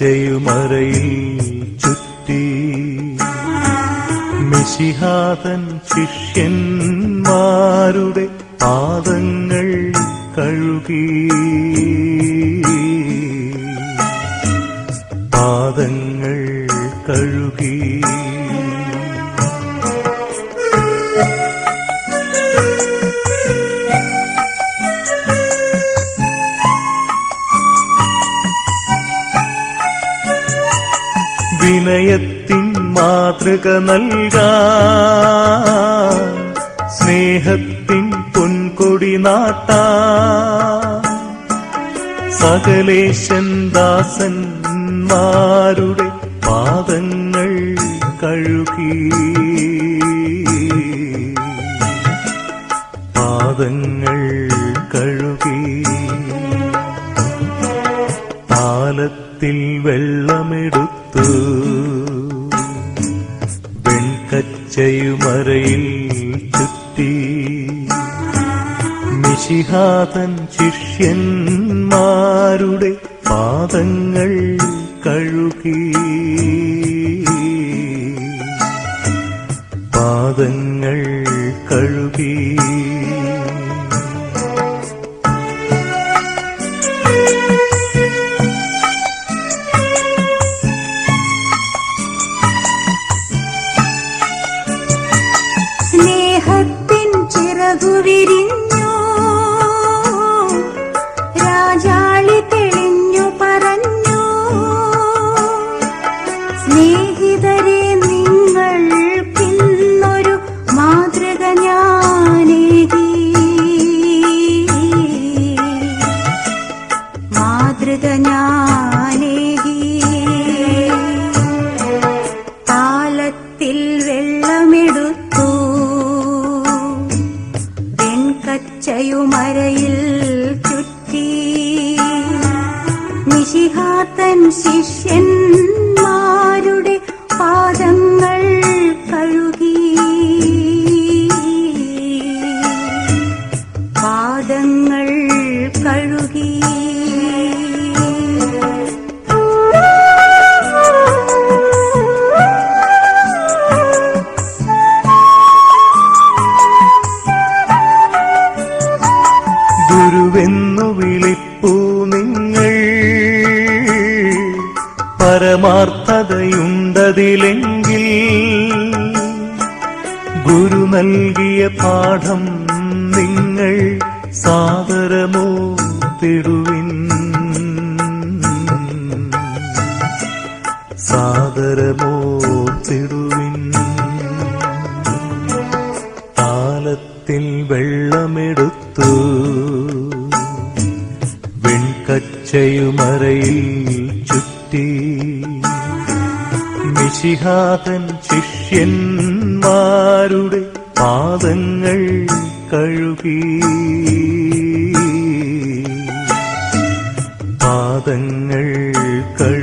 വെൺകച്ചയുമറയിൽ ചുറ്റി. മിശിഹാതൻ ശിഷ്യന്മാരുടെ പാദങ്ങൾ കഴുകി. പാദങ്ങൾ കഴുകി. വിനയത്തിൻ മാതൃക നൽക സ്നേഹത്തിൻ പൊൻകൊടി നാട്ടാ സകലേശൻ ദാസന്മാരുടെ പാദങ്ങൾ കഴുകി. പാദങ്ങൾ കഴുകി. പാലത്തിൽ വെള്ളമെടുത്തു വെൺകച്ചയുമറയിൽ ചുറ്റി. മിശിഹാതൻ ശിഷ്യന്മാരുടെ പാദങ്ങൾ കഴുകി. പാദങ്ങൾ കഴുകി. പരമാർത്ഥതയുണ്ടതിലെങ്കിൽ ഗുരു നൽകിയ പാഠം നിങ്ങൾ സാദരമോ തിടുവിൻ. സാദരമോ തിടുവിൻ. താലത്തിൽ വെള്ളമെടുത്തു. വെൺകച്ചയുമറയിൽ ചുറ്റി. മിശിഹാതൻ ശിഷ്യന്മാരുടെ പാദങ്ങൾ കഴുകി. പാദങ്ങൾ കഴുകി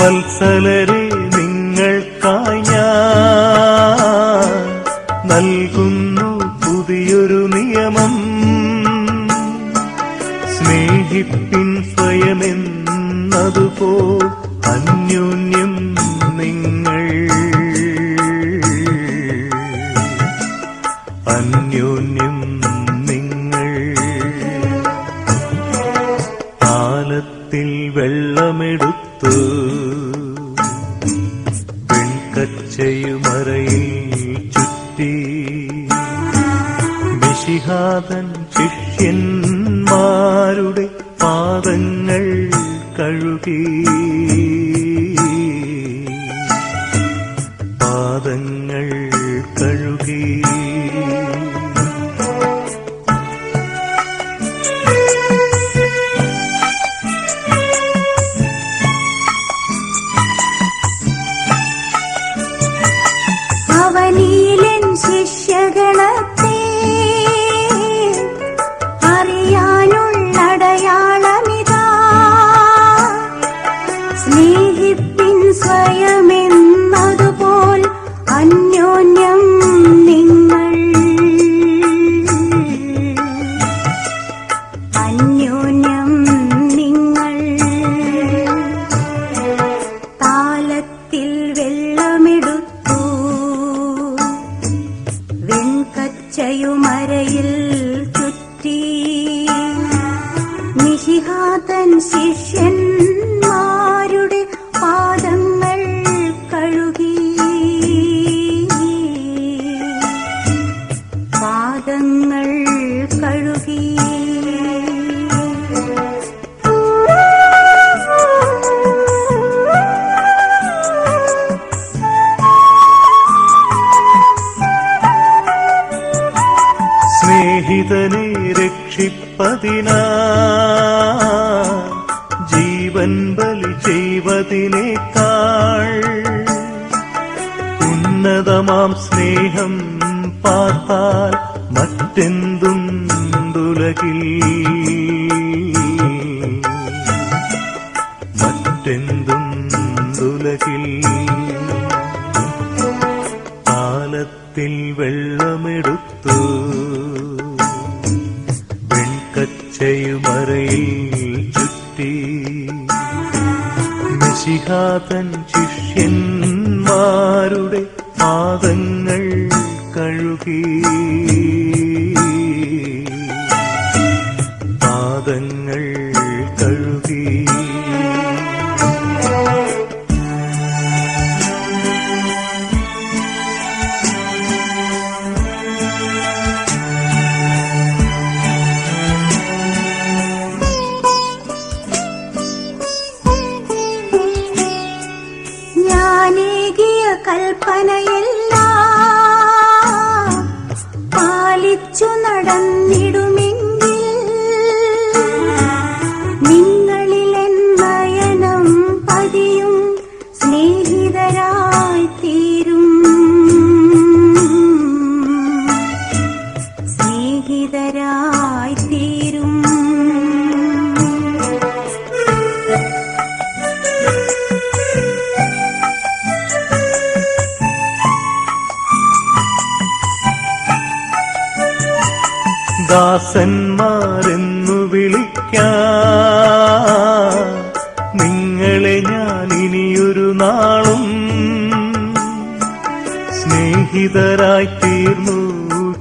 വത്സലരെ നിങ്ങൾക്കായി ഞാൻ നൽകുന്നു പുതിയൊരു നിയമം. സ്നേഹിപ്പിൻ സ്വയമെന്നതുപോ അന്യോന്യം കഴുകി പാദങ്ങൾ കഴുകി. അവനീലൻ ശിഷ്യഗണത്തെ സ്നേഹിപ്പിൻ സ്വയമെന്നതുപോൽ അന്യോന്യം നിങ്ങൾ. അന്യോന്യം നിങ്ങൾ. താലത്തിൽ വെള്ളമെടുത്തു. വെൺകച്ചയുമരയിൽ ചുറ്റി. നിഷിഹാതൻ ശിഷ്യന്മാരുടെ സ്നേഹിതനെ രക്ഷിപ്പതിനാ. ജീവൻ ബലി ചെയ്വതിനേക്കാൾ ഉന്നതമാം സ്നേഹം പാർത്താൽ മറ്റെന്തും തുലകിൽ മിശിഹാതൻ ശിഷ്യന്മാരുടെ പാദങ്ങൾ കഴുകി. ദാസന്മാരെന്നു വിളിക്കാം. നിങ്ങളെ ഞാൻ ഇനിയൊരു നാളും സ്നേഹിതരായി തീർന്നു.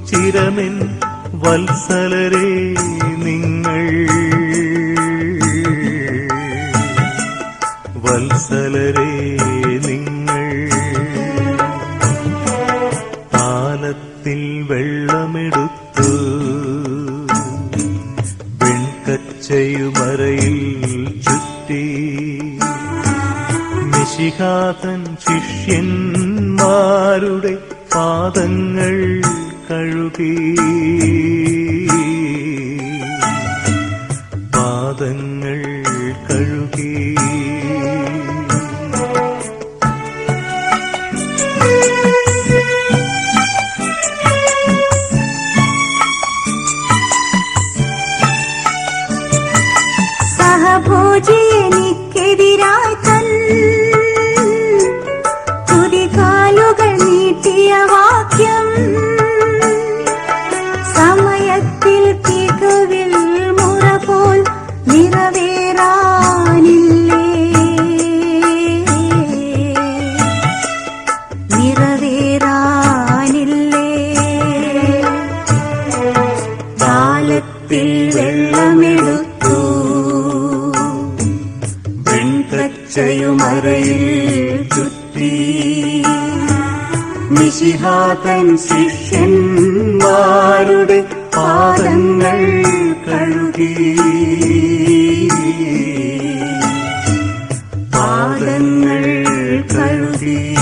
ചിരമെൻ വത്സലരെ നിങ്ങൾ. വത്സലരെ നിങ്ങൾ വെൺകച്ചയുമറയിൽ ചുറ്റി. നിശികാതൻ ശിഷ്യന്മാരുടെ പാദങ്ങൾ കഴുകി. നിറവേറാനില്ലേ? നിറവേറാനില്ലേ? താലത്തിൽ വെള്ളമെടുത്തു. പച്ചയുമറയിൽ ചുറ്റി. ശിഷ്യന്മാരുടെ പാദങ്ങൾ കഴുകി. പാദങ്ങൾ കഴുകി.